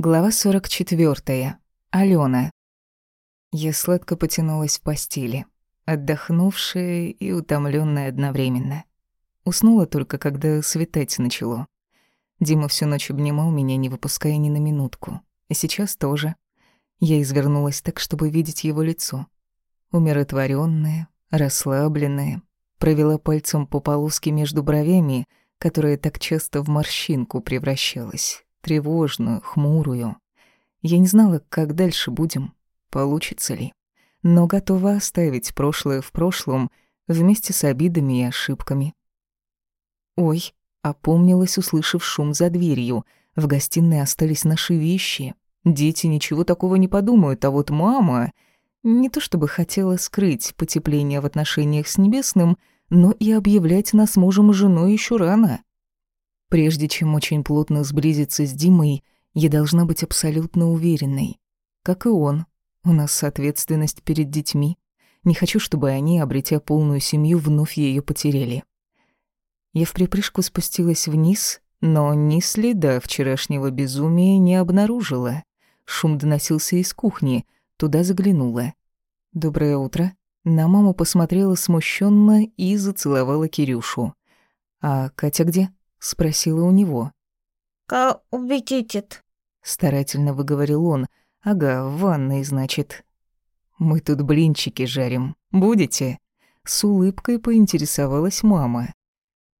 Глава 44. Алена. Я сладко потянулась в постели, отдохнувшая и утомленная одновременно. Уснула только, когда светать начало. Дима всю ночь обнимал меня, не выпуская ни на минутку. И сейчас тоже. Я извернулась так, чтобы видеть его лицо. Умиротворённое, расслабленное. Провела пальцем по полоске между бровями, которая так часто в морщинку превращалась тревожную, хмурую. Я не знала, как дальше будем, получится ли, но готова оставить прошлое в прошлом вместе с обидами и ошибками. Ой, опомнилась, услышав шум за дверью. В гостиной остались наши вещи. Дети ничего такого не подумают, а вот мама... Не то чтобы хотела скрыть потепление в отношениях с Небесным, но и объявлять нас мужем и женой еще рано. Прежде чем очень плотно сблизиться с Димой, я должна быть абсолютно уверенной. Как и он. У нас ответственность перед детьми. Не хочу, чтобы они, обретя полную семью, вновь ее потеряли. Я в припрыжку спустилась вниз, но ни следа вчерашнего безумия не обнаружила. Шум доносился из кухни, туда заглянула. «Доброе утро». На маму посмотрела смущенно и зацеловала Кирюшу. «А Катя где?» — спросила у него. «Ка увидит», — старательно выговорил он. «Ага, в ванной, значит». «Мы тут блинчики жарим. Будете?» С улыбкой поинтересовалась мама.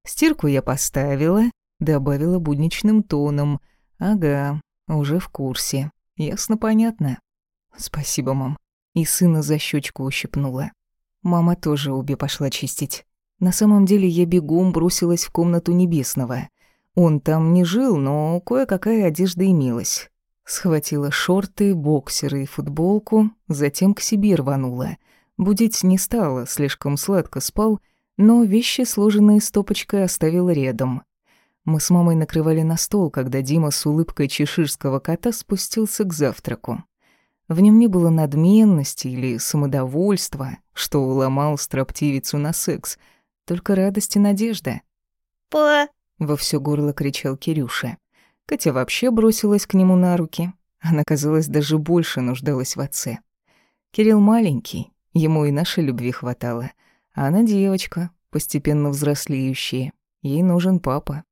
«Стирку я поставила», — добавила будничным тоном. «Ага, уже в курсе. Ясно-понятно». «Спасибо, мам». И сына за щечку ущипнула. Мама тоже обе пошла чистить. На самом деле я бегом бросилась в комнату Небесного. Он там не жил, но кое-какая одежда имелась. Схватила шорты, боксеры и футболку, затем к себе рванула. Будить не стала, слишком сладко спал, но вещи, сложенные стопочкой, оставила рядом. Мы с мамой накрывали на стол, когда Дима с улыбкой чеширского кота спустился к завтраку. В нем не было надменности или самодовольства, что уломал строптивицу на секс — только радость и надежда. «Па!» — во всё горло кричал Кирюша. Катя вообще бросилась к нему на руки. Она, казалось, даже больше нуждалась в отце. Кирилл маленький, ему и нашей любви хватало. А она девочка, постепенно взрослеющая. Ей нужен папа.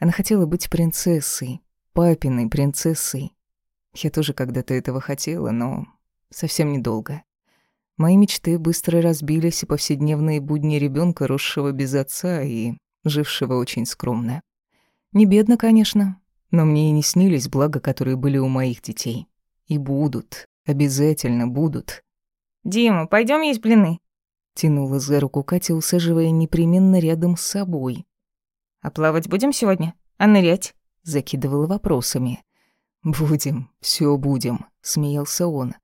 Она хотела быть принцессой, папиной принцессой. Я тоже когда-то этого хотела, но совсем недолго. Мои мечты быстро разбились и повседневные будни ребенка, росшего без отца и жившего очень скромно. Не бедно, конечно, но мне и не снились блага, которые были у моих детей. И будут, обязательно будут. «Дима, пойдем есть блины?» Тянула за руку Катя, усаживая непременно рядом с собой. «А плавать будем сегодня? А нырять?» Закидывала вопросами. «Будем, все будем», — смеялся он.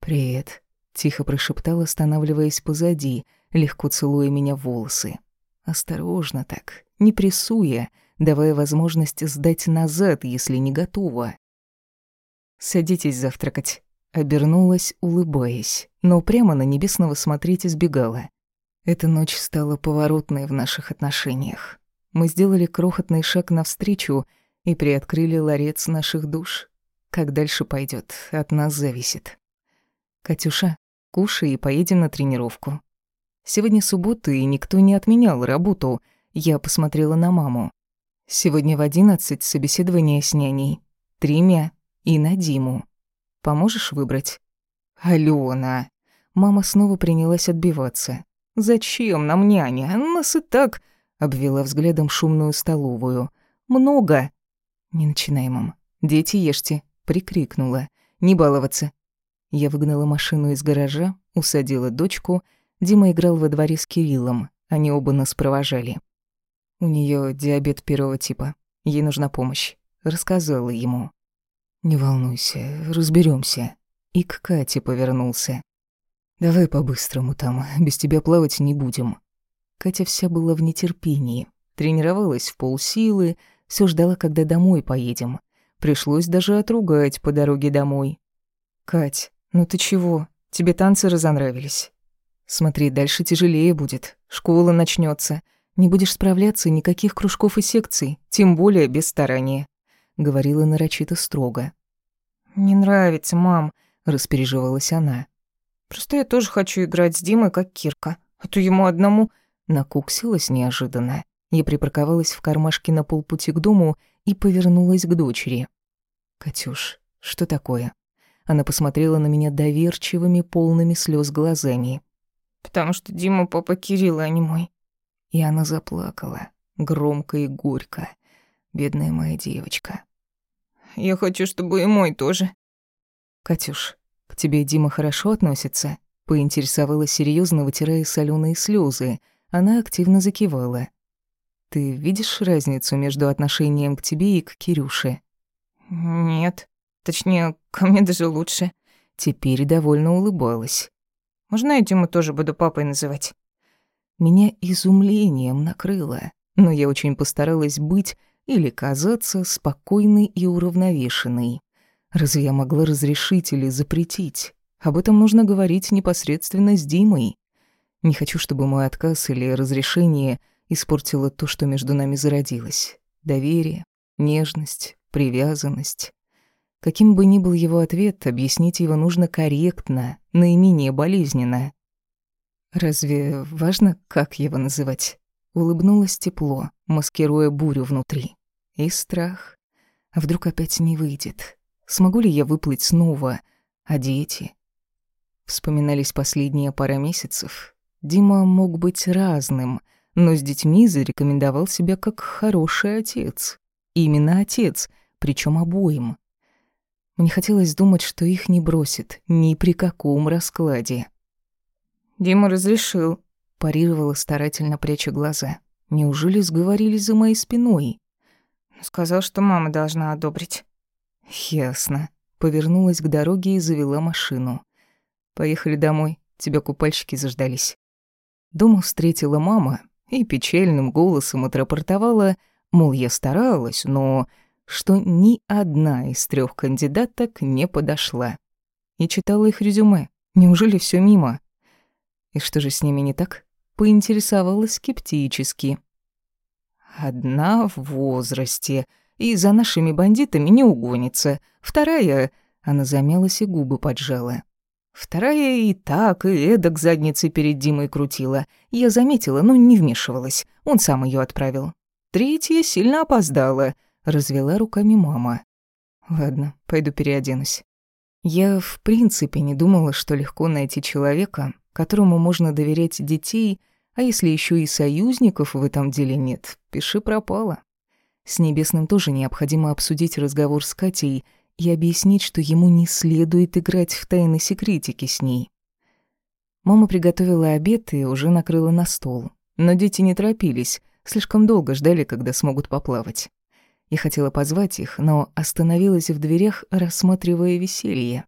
«Привет», Тихо прошептал, останавливаясь позади, легко целуя меня в волосы. Осторожно так, не прессуя, давая возможность сдать назад, если не готова. «Садитесь завтракать», — обернулась, улыбаясь, но прямо на небесного смотреть избегала. Эта ночь стала поворотной в наших отношениях. Мы сделали крохотный шаг навстречу и приоткрыли ларец наших душ. Как дальше пойдет, от нас зависит. «Катюша, Кушай и поедем на тренировку. Сегодня суббота, и никто не отменял работу. Я посмотрела на маму. Сегодня в одиннадцать собеседование с няней. Тремя и на Диму. Поможешь выбрать? Алена. Мама снова принялась отбиваться. Зачем нам няня? Нас и так... Обвела взглядом шумную столовую. Много. Не начинай, мам. Дети ешьте. Прикрикнула. Не баловаться. Я выгнала машину из гаража, усадила дочку. Дима играл во дворе с Кириллом. Они оба нас провожали. У нее диабет первого типа. Ей нужна помощь. Рассказала ему. «Не волнуйся, разберемся. И к Кате повернулся. «Давай по-быстрому там, без тебя плавать не будем». Катя вся была в нетерпении. Тренировалась в полсилы, все ждала, когда домой поедем. Пришлось даже отругать по дороге домой. «Кать, «Ну ты чего? Тебе танцы разонравились?» «Смотри, дальше тяжелее будет. Школа начнется. Не будешь справляться, никаких кружков и секций, тем более без старания», — говорила нарочито строго. «Не нравится, мам», — распереживалась она. «Просто я тоже хочу играть с Димой, как Кирка. А то ему одному...» Накуксилась неожиданно. Я припарковалась в кармашке на полпути к дому и повернулась к дочери. «Катюш, что такое?» Она посмотрела на меня доверчивыми, полными слез глазами. «Потому что Дима папа Кирилла, а не мой». И она заплакала, громко и горько. Бедная моя девочка. «Я хочу, чтобы и мой тоже». «Катюш, к тебе Дима хорошо относится?» Поинтересовалась серьезно, вытирая соленые слезы. Она активно закивала. «Ты видишь разницу между отношением к тебе и к Кирюше?» «Нет. Точнее, ко мне даже лучше». Теперь довольно улыбалась. «Можно я Диму тоже буду папой называть?» Меня изумлением накрыло, но я очень постаралась быть или казаться спокойной и уравновешенной. Разве я могла разрешить или запретить? Об этом нужно говорить непосредственно с Димой. Не хочу, чтобы мой отказ или разрешение испортило то, что между нами зародилось. Доверие, нежность, привязанность. Каким бы ни был его ответ, объяснить его нужно корректно, наименее болезненно. Разве важно, как его называть? Улыбнулась тепло, маскируя бурю внутри. И страх. А вдруг опять не выйдет? Смогу ли я выплыть снова? А дети? Вспоминались последние пара месяцев. Дима мог быть разным, но с детьми зарекомендовал себя как хороший отец. Именно отец, причем обоим. Мне хотелось думать, что их не бросит ни при каком раскладе. «Дима разрешил», — парировала старательно пряча глаза. «Неужели сговорились за моей спиной?» «Сказал, что мама должна одобрить». «Ясно». Повернулась к дороге и завела машину. Поехали домой, тебя купальщики заждались. Дома встретила мама и печальным голосом отрапортовала, мол, я старалась, но что ни одна из трех кандидаток не подошла. И читала их резюме. Неужели все мимо? И что же с ними не так? Поинтересовалась скептически. Одна в возрасте, и за нашими бандитами не угонится. Вторая... Она замялась и губы поджала. Вторая и так, и эдак задницей перед Димой крутила. Я заметила, но не вмешивалась. Он сам ее отправил. Третья сильно опоздала. Развела руками мама. Ладно, пойду переоденусь. Я в принципе не думала, что легко найти человека, которому можно доверять детей, а если еще и союзников в этом деле нет, пиши пропало. С Небесным тоже необходимо обсудить разговор с Катей и объяснить, что ему не следует играть в тайны секретики с ней. Мама приготовила обед и уже накрыла на стол. Но дети не торопились, слишком долго ждали, когда смогут поплавать. Я хотела позвать их, но остановилась в дверях, рассматривая веселье.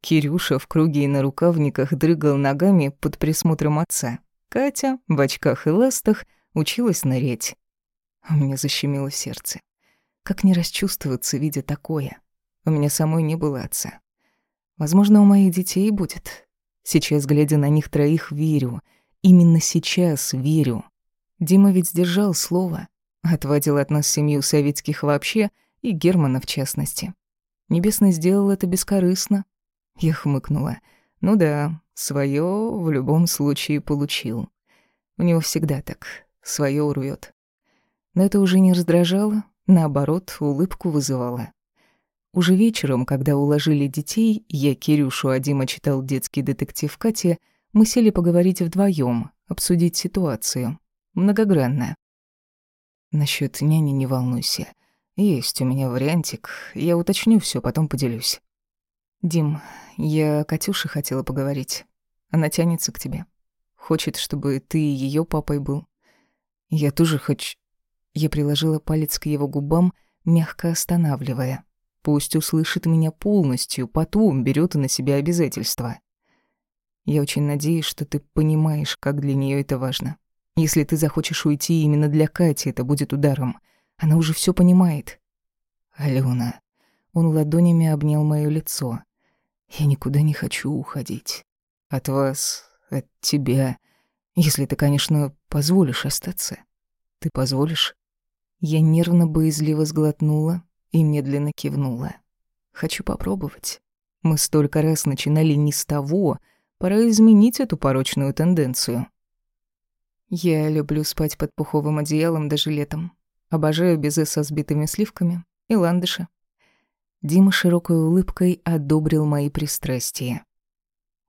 Кирюша в круге и на рукавниках дрыгал ногами под присмотром отца. Катя в очках и ластах училась нырять. У меня защемило сердце. Как не расчувствоваться, видя такое? У меня самой не было отца. Возможно, у моих детей будет. Сейчас, глядя на них троих, верю. Именно сейчас верю. Дима ведь сдержал слово. Отвадил от нас семью советских вообще и Германа в частности. Небесный сделал это бескорыстно. Я хмыкнула. Ну да, свое в любом случае получил. У него всегда так, свое урвет. Но это уже не раздражало, наоборот, улыбку вызывало. Уже вечером, когда уложили детей, я Кирюшу, а Дима читал детский детектив Кате, мы сели поговорить вдвоем, обсудить ситуацию. Многогранно. Насчет няни не волнуйся. Есть у меня вариантик. Я уточню все, потом поделюсь. Дим, я Катюше хотела поговорить. Она тянется к тебе. Хочет, чтобы ты ее папой был. Я тоже хочу... Я приложила палец к его губам, мягко останавливая. Пусть услышит меня полностью, потом берет на себя обязательства. Я очень надеюсь, что ты понимаешь, как для нее это важно. Если ты захочешь уйти именно для Кати, это будет ударом. Она уже все понимает. Алена. Он ладонями обнял моё лицо. Я никуда не хочу уходить. От вас, от тебя. Если ты, конечно, позволишь остаться. Ты позволишь? Я нервно боязливо сглотнула, и медленно кивнула. Хочу попробовать. Мы столько раз начинали не с того, пора изменить эту порочную тенденцию. Я люблю спать под пуховым одеялом даже летом. Обожаю безе со сбитыми сливками и ландыши. Дима широкой улыбкой одобрил мои пристрастия.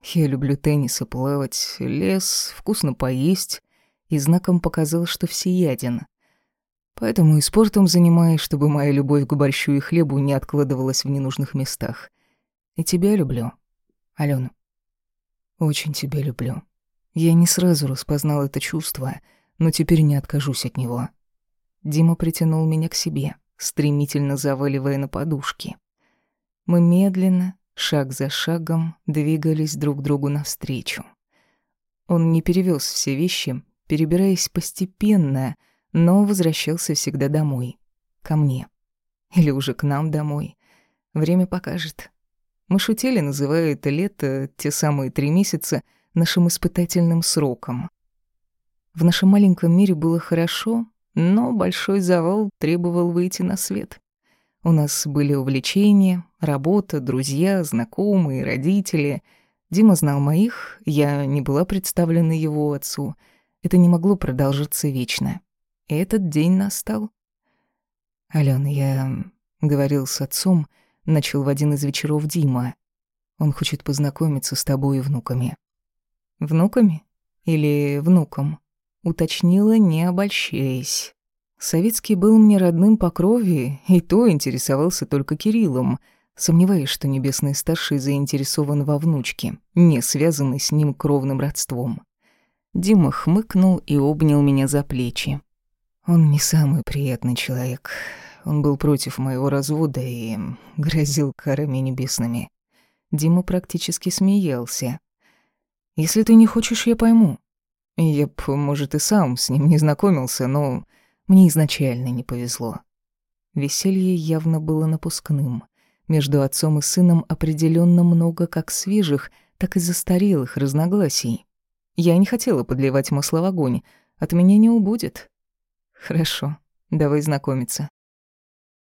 Я люблю теннис и плавать, лес, вкусно поесть, и знаком показал, что всеяден. Поэтому и спортом занимаюсь, чтобы моя любовь к борщу и хлебу не откладывалась в ненужных местах. И тебя люблю, Алена. Очень тебя люблю. Я не сразу распознал это чувство, но теперь не откажусь от него. Дима притянул меня к себе, стремительно заваливая на подушки. Мы медленно, шаг за шагом, двигались друг другу навстречу. Он не перевез все вещи, перебираясь постепенно, но возвращался всегда домой, ко мне. Или уже к нам домой. Время покажет. Мы шутили, называя это лето, те самые три месяца, нашим испытательным сроком. В нашем маленьком мире было хорошо, но большой завал требовал выйти на свет. У нас были увлечения, работа, друзья, знакомые, родители. Дима знал моих, я не была представлена его отцу. Это не могло продолжаться вечно. И этот день настал. «Алёна, я говорил с отцом», — начал в один из вечеров Дима. «Он хочет познакомиться с тобой и внуками». «Внуками? Или внуком?» — уточнила, не обольщаясь. Советский был мне родным по крови, и то интересовался только Кириллом, сомневаясь, что Небесный Старший заинтересован во внучке, не связанной с ним кровным родством. Дима хмыкнул и обнял меня за плечи. Он не самый приятный человек. Он был против моего развода и грозил карами небесными. Дима практически смеялся. «Если ты не хочешь, я пойму. Я б, может, и сам с ним не знакомился, но мне изначально не повезло». Веселье явно было напускным. Между отцом и сыном определенно много как свежих, так и застарелых разногласий. Я не хотела подливать масло в огонь. От меня не убудет. Хорошо, давай знакомиться.